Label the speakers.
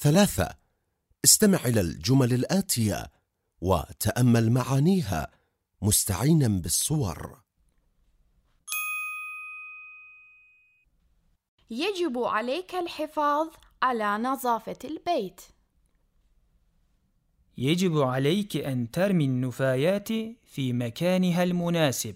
Speaker 1: ثلاثة. استمع إلى الجمل الآتية وتأمل معانيها مستعينا بالصور.
Speaker 2: يجب عليك الحفاظ على نظافة البيت.
Speaker 3: يجب عليك أن ترمي النفايات في مكانها المناسب.